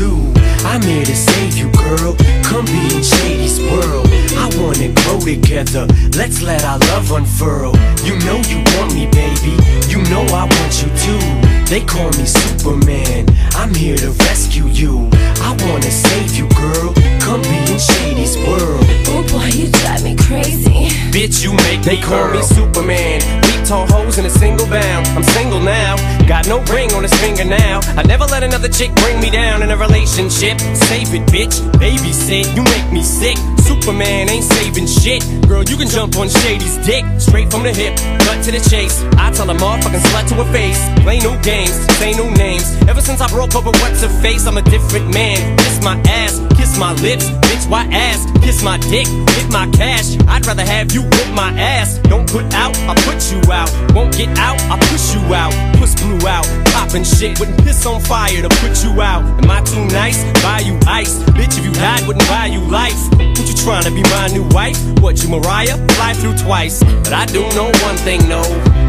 love too. I'm here to save you, girl. Come be in Shady's world. I wanna grow together. Let's let our love unfurl. You know you want me, baby. You know I want you too. They call me Superman. I'm here to rescue you. I wanna save you, girl. Come be in Shady's world. Oh boy, you drive me crazy. Bitch, you make They me call me. Superman. Tall hoes in a single bound. I'm single now. Got no ring on his finger now. I never let another chick bring me down in a relationship. Save it, bitch. Babysit. You make me sick. Superman ain't saving shit. Girl, you can jump on Shady's dick. Straight from the hip, cut to the chase. I tell a motherfucking slut to her face. Play no games, say no names. Ever since I broke up with what's her face, I'm a different man. Kiss my ass, kiss my lips. Bitch, why ass? Kiss my dick, hit my cash. I'd rather have you whip my ass. Don't put out, I'll put you out. Won't get out, I push you out. Puss blew out, poppin' shit. Wouldn't piss on fire to put you out. Am I too nice? Buy you ice. Bitch, if you died, wouldn't buy you life. What you trying to be my new wife? What you Mariah? Fly through twice. But I do know one thing, no.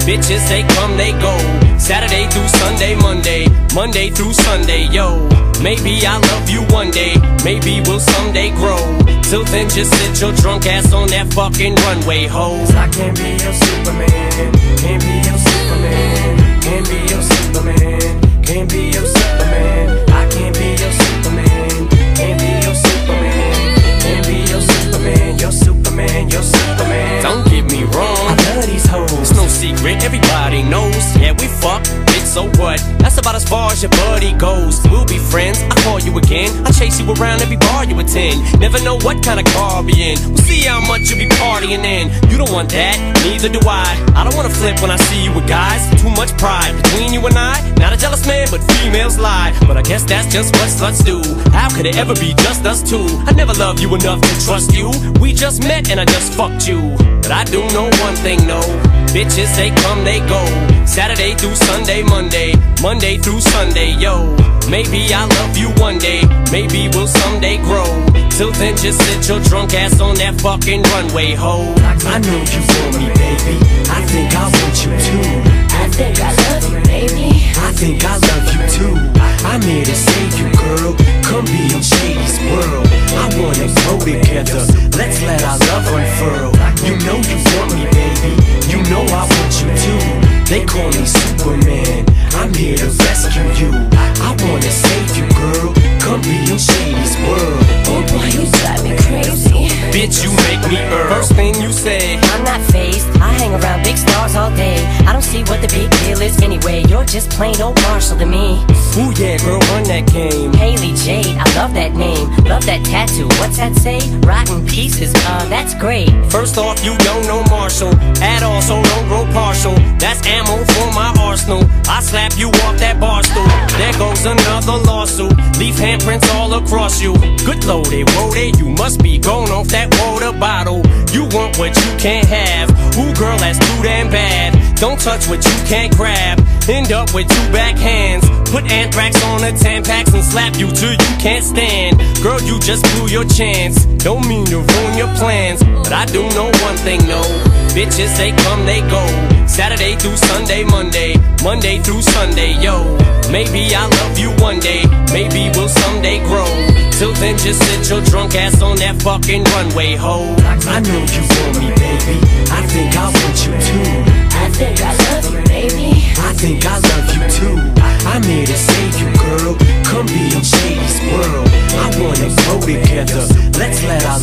Bitches, they come, they go. Saturday through Sunday, Monday. Monday through Sunday, yo. Maybe I'll love you one day. Maybe we'll someday grow. Till then, just sit your drunk ass on that fucking runway, ho. I can't be your Superman. Can't be your Superman. Can't be your Superman. Can't be secret, everybody knows. Yeah, we fuck, bitch, so what? That's about as far as your buddy goes. We'll be friends, I call you again. I chase you around every bar you attend. Never know what kind of car I'll be in. We'll see much you be partying in. You don't want that, neither do I. I don't wanna flip when I see you with guys. Too much pride between you and I. Not a jealous man, but females lie. But I guess that's just what sluts do. How could it ever be just us two? I never loved you enough to trust you. We just met and I just fucked you. But I do know one thing, no. Bitches, they come, they go. Saturday through Sunday, Monday. Monday through Sunday, yo. Maybe I'll love you one day. Maybe we'll someday grow. Till then, just sit your drunk ass on that fucking runway, ho. I know you want me, baby. I think I want you too. I think I love you, baby. I think I love you too. I'm here to save you, girl. Come be in Shady's world. I wanna grow together. Let's let our love unfurl. You know you want me, baby. You know I want you too. They call me Superman. I'm here to rescue you. I wanna save you, girl. Anyway. You're just plain old Marshall to me. ooh yeah, girl, run that game. Hailie Jade, I love that name. Love that tattoo. What's that say? Rotten pieces. Uh, that's great. First off, you don't know Marshall at all, so don't grow partial. That's ammo for my arsenal. I slap you off that bar stool. There goes another lawsuit. Leave handprints all across you. Good loaded, loaded. You must be going off that water bottle. You want what you can't have. Ooh, girl, that's too damn bad. Don't touch what you can't grab. End up with two back hands. Put anthrax on the Tampax and slap you till you can't stand. Girl, you just blew your chance. Don't mean to ruin your plans, but I do know one thing, no. Bitches, they come, they go. Saturday through Sunday, Monday. Monday through Sunday, yo. Maybe I'll love you one day. Maybe we'll someday grow. Till then, just sit your drunk ass on that fucking runway, ho. I know you want me, together. Let's let our